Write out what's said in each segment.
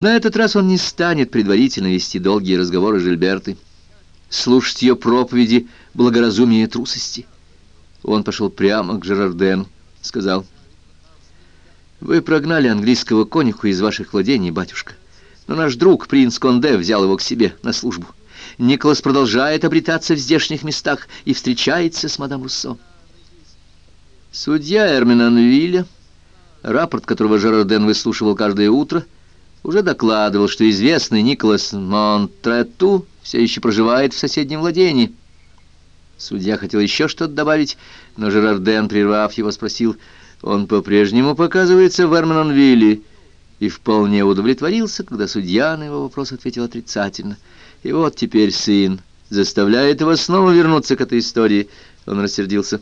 На этот раз он не станет предварительно вести долгие разговоры с Жильбертой, слушать ее проповеди благоразумия и трусости. Он пошел прямо к Жерардену, сказал, «Вы прогнали английского конюху из ваших владений, батюшка, но наш друг, принц Конде, взял его к себе на службу. Николас продолжает обретаться в здешних местах и встречается с мадам Руссо». Судья Эрминанвилля, рапорт которого Жерарден выслушивал каждое утро, — уже докладывал, что известный Николас Монтрету все еще проживает в соседнем владении. Судья хотел еще что-то добавить, но Жерарден, прервав его, спросил, он по-прежнему показывается в Эрманонвилле, и вполне удовлетворился, когда судья на его вопрос ответил отрицательно. И вот теперь сын заставляет его снова вернуться к этой истории. Он рассердился.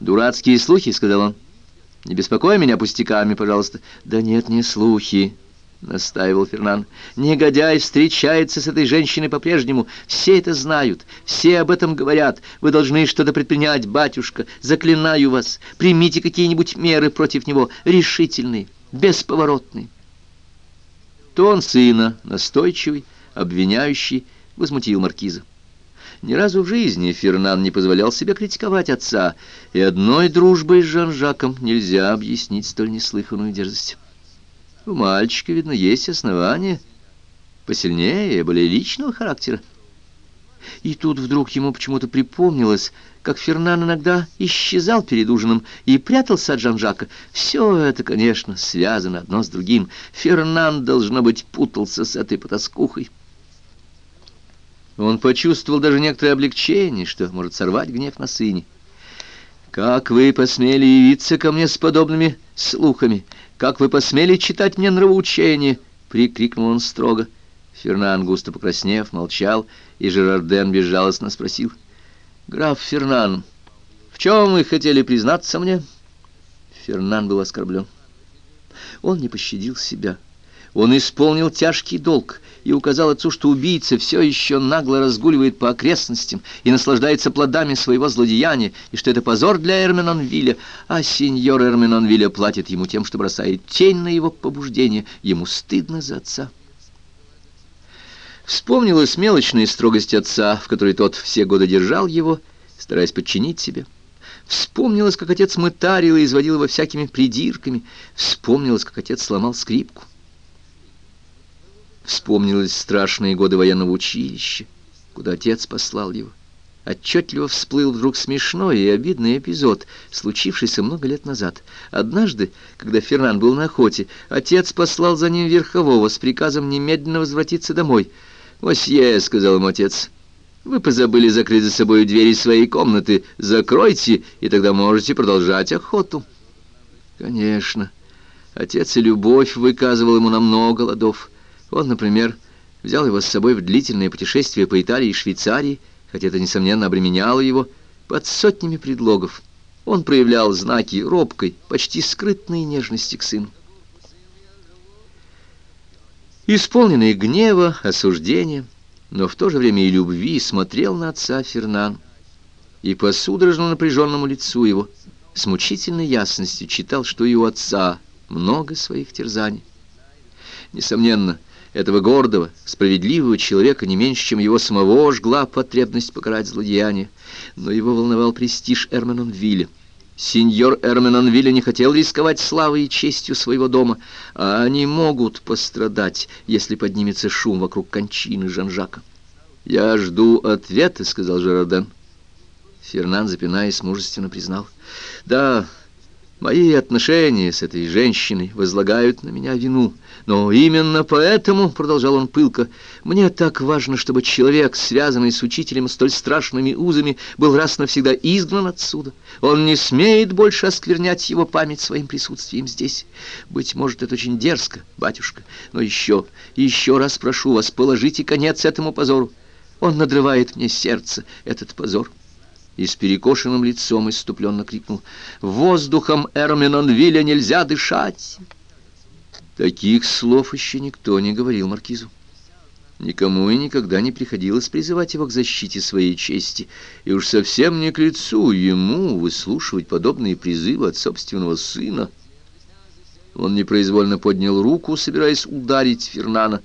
«Дурацкие слухи», — сказал он. «Не беспокой меня пустяками, пожалуйста». «Да нет, не слухи», — настаивал Фернан. «Негодяй встречается с этой женщиной по-прежнему. Все это знают, все об этом говорят. Вы должны что-то предпринять, батюшка. Заклинаю вас, примите какие-нибудь меры против него, решительные, бесповоротные». Тон сына, настойчивый, обвиняющий, возмутил маркиза. Ни разу в жизни Фернан не позволял себе критиковать отца, и одной дружбой с Жан-Жаком нельзя объяснить столь неслыханную дерзость. У мальчика, видно, есть основания, посильнее более личного характера. И тут вдруг ему почему-то припомнилось, как Фернан иногда исчезал перед ужином и прятался от Жан-Жака. Все это, конечно, связано одно с другим. Фернан, должно быть, путался с этой потаскухой. Он почувствовал даже некоторое облегчение, что может сорвать гнев на сыне. «Как вы посмели явиться ко мне с подобными слухами? Как вы посмели читать мне нравоучение?» — прикрикнул он строго. Фернан, густо покраснев, молчал, и Жерарден безжалостно спросил. «Граф Фернан, в чем вы хотели признаться мне?» Фернан был оскорблен. Он не пощадил себя. Он исполнил тяжкий долг и указал отцу, что убийца все еще нагло разгуливает по окрестностям и наслаждается плодами своего злодеяния, и что это позор для Эрменонвилля, а сеньор Эрменонвилля платит ему тем, что бросает тень на его побуждение. Ему стыдно за отца. Вспомнилась мелочная строгость отца, в которой тот все годы держал его, стараясь подчинить себе. Вспомнилось, как отец мытарил и изводил его всякими придирками. Вспомнилось, как отец сломал скрипку. Вспомнились страшные годы военного училища, куда отец послал его. Отчетливо всплыл вдруг смешной и обидный эпизод, случившийся много лет назад. Однажды, когда Фернан был на охоте, отец послал за ним верхового с приказом немедленно возвратиться домой. «Мосье», — сказал ему отец, — «вы позабыли закрыть за собой двери своей комнаты. Закройте, и тогда можете продолжать охоту». Конечно, отец и любовь выказывал ему на много ладов. Он, например, взял его с собой в длительное путешествие по Италии и Швейцарии, хотя это, несомненно, обременяло его, под сотнями предлогов. Он проявлял знаки робкой, почти скрытной нежности к сыну. Исполненный гнева, осуждения, но в то же время и любви, смотрел на отца Фернан, и по судорожно напряженному лицу его с мучительной ясностью читал, что и у отца много своих терзаний. Несомненно, этого гордого, справедливого человека не меньше, чем его самого жгла потребность покарать злодеяние. Но его волновал престиж Эрменонвилля. Сеньор Эрменонвилля не хотел рисковать славой и честью своего дома, а они могут пострадать, если поднимется шум вокруг кончины Жан-Жака. «Я жду ответа», — сказал Жероден. Фернан, запинаясь, мужественно признал. «Да, Мои отношения с этой женщиной возлагают на меня вину. Но именно поэтому, — продолжал он пылко, — мне так важно, чтобы человек, связанный с учителем столь страшными узами, был раз навсегда изгнан отсюда. Он не смеет больше осквернять его память своим присутствием здесь. Быть может, это очень дерзко, батюшка, но еще, еще раз прошу вас, положите конец этому позору. Он надрывает мне сердце, этот позор и с перекошенным лицом иступленно крикнул «Воздухом Эрминонвилля нельзя дышать!» Таких слов еще никто не говорил маркизу. Никому и никогда не приходилось призывать его к защите своей чести, и уж совсем не к лицу ему выслушивать подобные призывы от собственного сына. Он непроизвольно поднял руку, собираясь ударить Фернана,